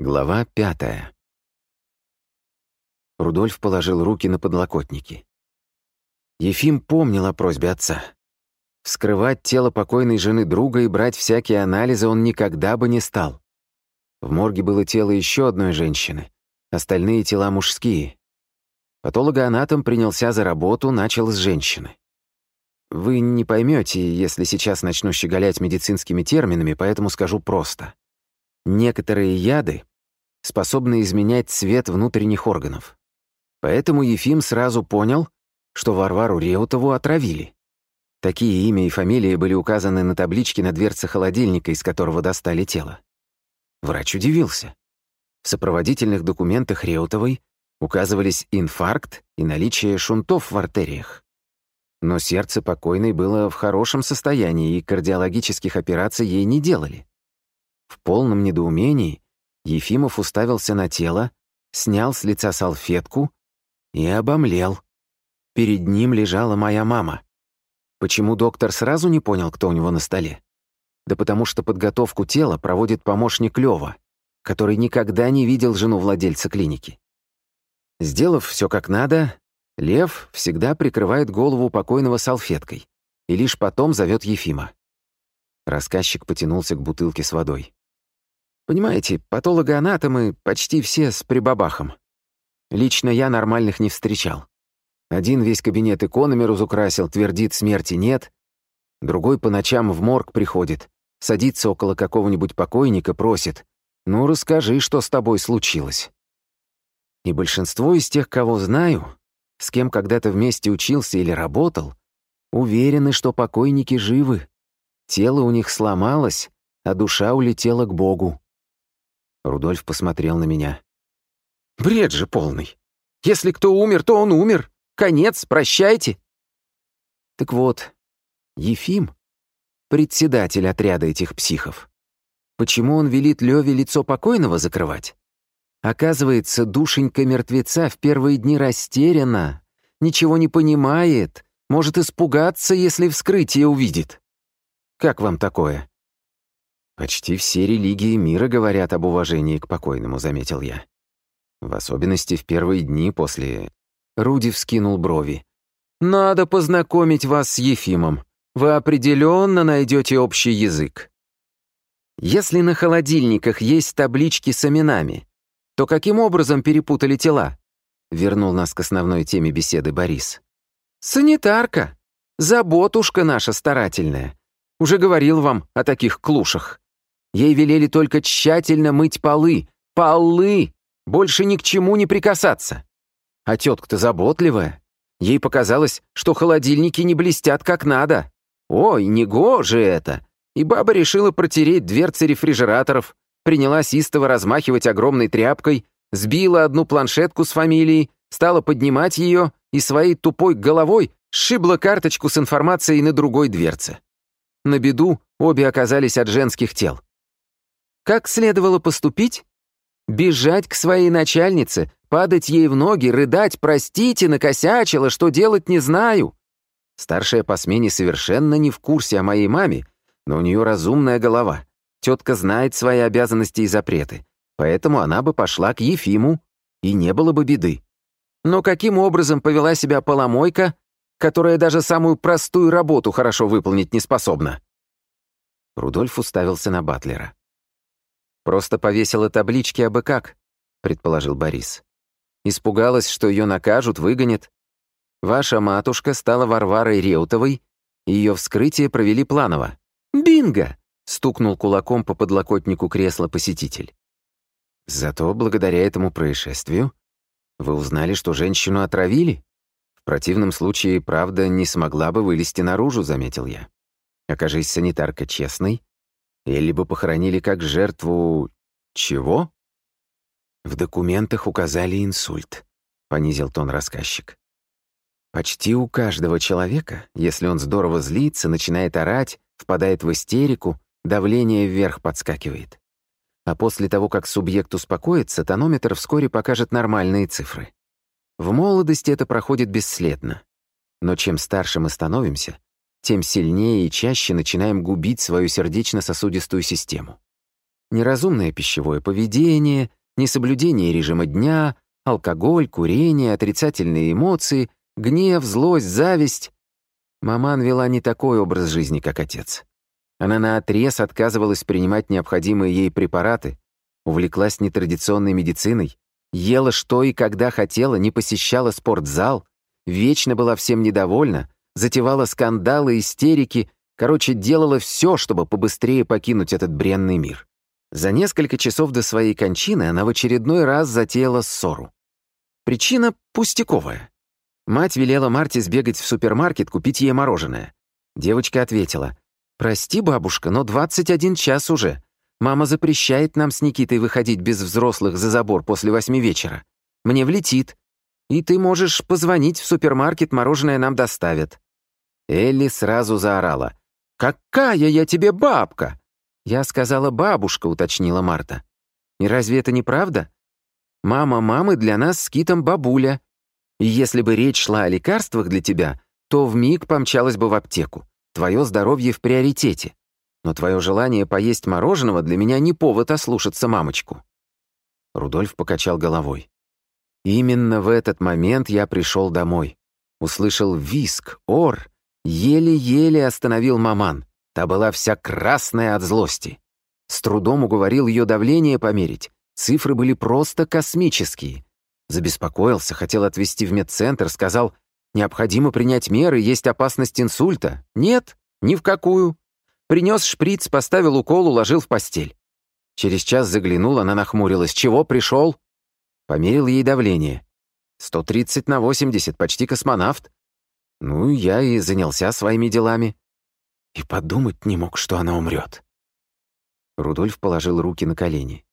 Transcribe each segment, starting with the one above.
Глава пятая. Рудольф положил руки на подлокотники. Ефим помнил о просьбе отца. Вскрывать тело покойной жены друга и брать всякие анализы он никогда бы не стал. В морге было тело еще одной женщины, остальные тела мужские. Патологоанатом принялся за работу, начал с женщины. Вы не поймете, если сейчас начну щеголять медицинскими терминами, поэтому скажу просто. Некоторые яды способны изменять цвет внутренних органов. Поэтому Ефим сразу понял, что Варвару Реутову отравили. Такие имя и фамилии были указаны на табличке на дверце холодильника, из которого достали тело. Врач удивился. В сопроводительных документах Реутовой указывались инфаркт и наличие шунтов в артериях. Но сердце покойной было в хорошем состоянии, и кардиологических операций ей не делали. В полном недоумении Ефимов уставился на тело, снял с лица салфетку и обомлел. Перед ним лежала моя мама. Почему доктор сразу не понял, кто у него на столе? Да потому что подготовку тела проводит помощник Лёва, который никогда не видел жену владельца клиники. Сделав все как надо, Лев всегда прикрывает голову покойного салфеткой и лишь потом зовет Ефима. Рассказчик потянулся к бутылке с водой. Понимаете, патологоанатомы почти все с прибабахом. Лично я нормальных не встречал. Один весь кабинет иконами разукрасил, твердит смерти нет. Другой по ночам в морг приходит, садится около какого-нибудь покойника, просит. «Ну, расскажи, что с тобой случилось». И большинство из тех, кого знаю, с кем когда-то вместе учился или работал, уверены, что покойники живы. Тело у них сломалось, а душа улетела к Богу. Рудольф посмотрел на меня. «Бред же полный. Если кто умер, то он умер. Конец, прощайте». Так вот, Ефим — председатель отряда этих психов. Почему он велит Леве лицо покойного закрывать? Оказывается, душенька мертвеца в первые дни растеряна, ничего не понимает, может испугаться, если вскрытие увидит. Как вам такое? «Почти все религии мира говорят об уважении к покойному», — заметил я. В особенности в первые дни после... Руди вскинул брови. «Надо познакомить вас с Ефимом. Вы определенно найдете общий язык. Если на холодильниках есть таблички с именами, то каким образом перепутали тела?» Вернул нас к основной теме беседы Борис. «Санитарка. Заботушка наша старательная. Уже говорил вам о таких клушах. Ей велели только тщательно мыть полы. Полы! Больше ни к чему не прикасаться. А тетка-то заботливая. Ей показалось, что холодильники не блестят как надо. Ой, не гоже это. И баба решила протереть дверцы рефрижераторов, принялась истово размахивать огромной тряпкой, сбила одну планшетку с фамилией, стала поднимать ее и своей тупой головой сшибла карточку с информацией на другой дверце. На беду обе оказались от женских тел. Как следовало поступить? Бежать к своей начальнице, падать ей в ноги, рыдать «Простите, накосячила, что делать не знаю». Старшая по смене совершенно не в курсе о моей маме, но у нее разумная голова. Тетка знает свои обязанности и запреты, поэтому она бы пошла к Ефиму, и не было бы беды. Но каким образом повела себя поломойка, которая даже самую простую работу хорошо выполнить не способна? Рудольф уставился на Батлера. Просто повесила таблички абы как, предположил Борис. Испугалась, что ее накажут, выгонят. Ваша матушка стала Варварой Реутовой, и ее вскрытие провели планово. Бинго! стукнул кулаком по подлокотнику кресла посетитель. Зато благодаря этому происшествию вы узнали, что женщину отравили? В противном случае правда не смогла бы вылезти наружу, заметил я. Окажись санитарка честной, или бы похоронили как жертву... чего? В документах указали инсульт, понизил тон рассказчик. Почти у каждого человека, если он здорово злится, начинает орать, впадает в истерику, давление вверх подскакивает. А после того, как субъект успокоится, тонометр вскоре покажет нормальные цифры. В молодости это проходит бесследно. Но чем старше мы становимся, тем сильнее и чаще начинаем губить свою сердечно-сосудистую систему. Неразумное пищевое поведение, несоблюдение режима дня, алкоголь, курение, отрицательные эмоции, гнев, злость, зависть. Маман вела не такой образ жизни, как отец. Она наотрез отказывалась принимать необходимые ей препараты, увлеклась нетрадиционной медициной, ела что и когда хотела, не посещала спортзал, вечно была всем недовольна, затевала скандалы, истерики, короче, делала все, чтобы побыстрее покинуть этот бренный мир. За несколько часов до своей кончины она в очередной раз затеяла ссору. Причина пустяковая. Мать велела Марте сбегать в супермаркет, купить ей мороженое. Девочка ответила, «Прости, бабушка, но 21 час уже. Мама запрещает нам с Никитой выходить без взрослых за забор после восьми вечера. Мне влетит. И ты можешь позвонить в супермаркет, мороженое нам доставят». Элли сразу заорала. «Какая я тебе бабка!» «Я сказала бабушка», — уточнила Марта. «И разве это не правда? Мама мамы для нас с Китом бабуля. И если бы речь шла о лекарствах для тебя, то вмиг помчалась бы в аптеку. Твое здоровье в приоритете. Но твое желание поесть мороженого для меня не повод ослушаться мамочку». Рудольф покачал головой. Именно в этот момент я пришел домой. Услышал виск, ор, еле-еле остановил маман. Та была вся красная от злости. С трудом уговорил ее давление померить. Цифры были просто космические. Забеспокоился, хотел отвезти в медцентр, сказал, необходимо принять меры, есть опасность инсульта. Нет, ни в какую. Принес шприц, поставил укол, уложил в постель. Через час заглянул, она нахмурилась. «Чего пришел?» Померил ей давление. 130 на 80, почти космонавт. Ну, я и занялся своими делами. И подумать не мог, что она умрет. Рудольф положил руки на колени.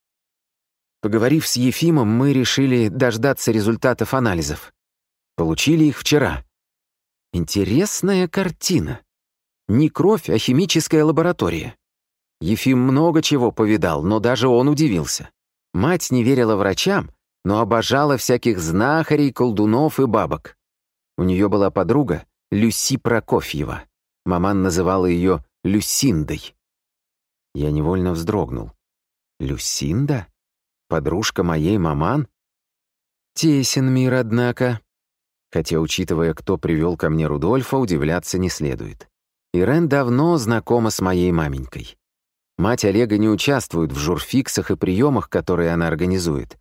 Поговорив с Ефимом, мы решили дождаться результатов анализов. Получили их вчера. Интересная картина. Не кровь, а химическая лаборатория. Ефим много чего повидал, но даже он удивился. Мать не верила врачам, но обожала всяких знахарей, колдунов и бабок. У нее была подруга Люси Прокофьева. Маман называла ее Люсиндой. Я невольно вздрогнул. Люсинда? Подружка моей маман? Тесен мир, однако. Хотя, учитывая, кто привел ко мне Рудольфа, удивляться не следует. Ирен давно знакома с моей маменькой. Мать Олега не участвует в журфиксах и приемах, которые она организует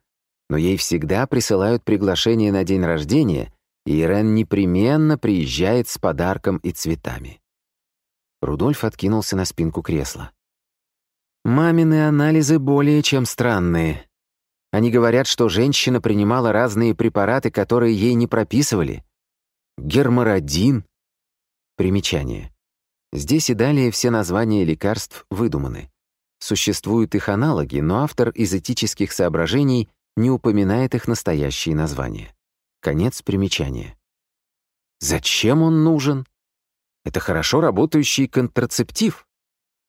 но ей всегда присылают приглашение на день рождения, Ирен непременно приезжает с подарком и цветами. Рудольф откинулся на спинку кресла. «Мамины анализы более чем странные. Они говорят, что женщина принимала разные препараты, которые ей не прописывали. Гермородин. Примечание. Здесь и далее все названия лекарств выдуманы. Существуют их аналоги, но автор из этических соображений не упоминает их настоящие названия. Конец примечания. Зачем он нужен? Это хорошо работающий контрацептив,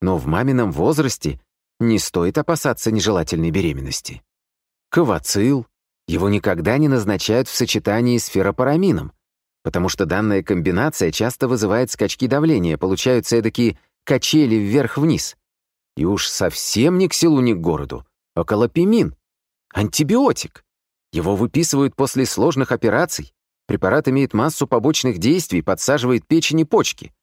но в мамином возрасте не стоит опасаться нежелательной беременности. Кавацил, его никогда не назначают в сочетании с ферропарамином, потому что данная комбинация часто вызывает скачки давления, получаются эдакие качели вверх-вниз. И уж совсем ни к селу, ни к городу. Околопимин, Антибиотик. Его выписывают после сложных операций. Препарат имеет массу побочных действий, подсаживает печень и почки.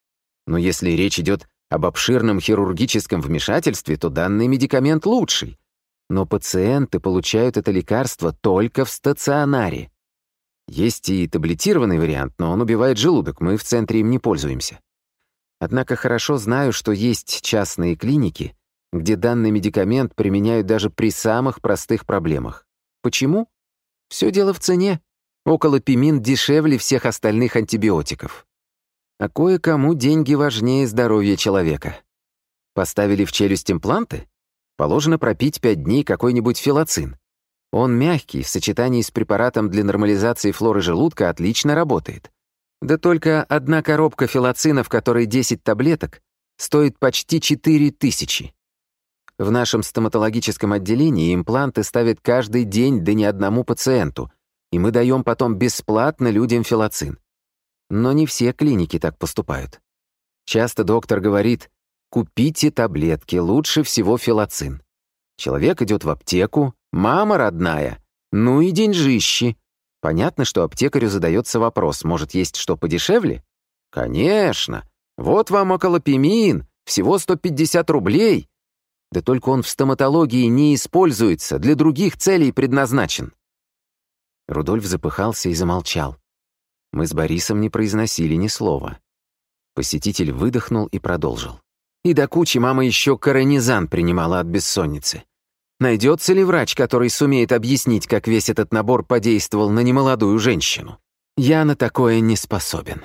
Но если речь идет об обширном хирургическом вмешательстве, то данный медикамент лучший. Но пациенты получают это лекарство только в стационаре. Есть и таблетированный вариант, но он убивает желудок, мы в центре им не пользуемся. Однако хорошо знаю, что есть частные клиники, где данный медикамент применяют даже при самых простых проблемах. Почему? Все дело в цене. Около пимин дешевле всех остальных антибиотиков. А кое-кому деньги важнее здоровья человека. Поставили в челюсть импланты? Положено пропить 5 дней какой-нибудь филоцин. Он мягкий, в сочетании с препаратом для нормализации флоры желудка отлично работает. Да только одна коробка филоцина, в которой 10 таблеток, стоит почти 4 тысячи. В нашем стоматологическом отделении импланты ставят каждый день да не одному пациенту, и мы даем потом бесплатно людям филоцин. Но не все клиники так поступают. Часто доктор говорит, купите таблетки, лучше всего филоцин. Человек идет в аптеку, мама родная, ну и деньжищи. Понятно, что аптекарю задается вопрос, может, есть что подешевле? Конечно. Вот вам околопимин, всего 150 рублей. Да только он в стоматологии не используется, для других целей предназначен. Рудольф запыхался и замолчал. Мы с Борисом не произносили ни слова. Посетитель выдохнул и продолжил. И до кучи мама еще коронизан принимала от бессонницы. Найдется ли врач, который сумеет объяснить, как весь этот набор подействовал на немолодую женщину? Я на такое не способен.